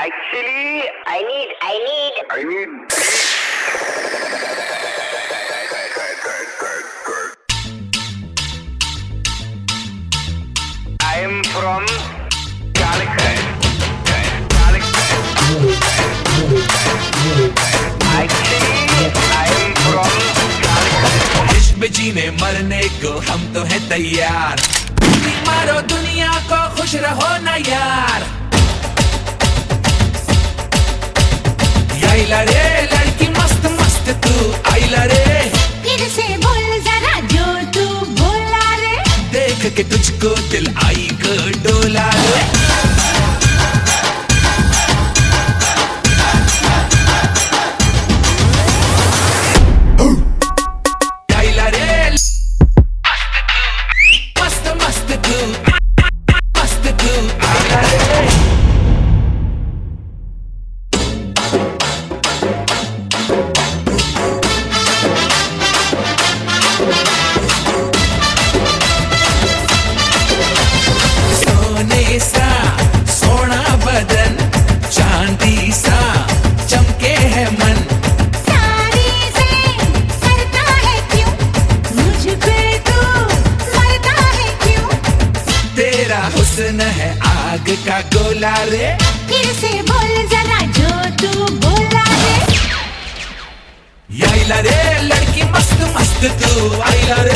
Actually, I need, I need, I need. I am from Calicut. जीने मरने को हम तो हैं तैयार मारो दुनिया को खुश रहो ना यार के तुझको दिल आई को डोला। हुस्न है आग का गोला रे। फिर से बोल जरा जो तू बोला रे। याइला रे लड़की मस्त मस्त तू आइला रे।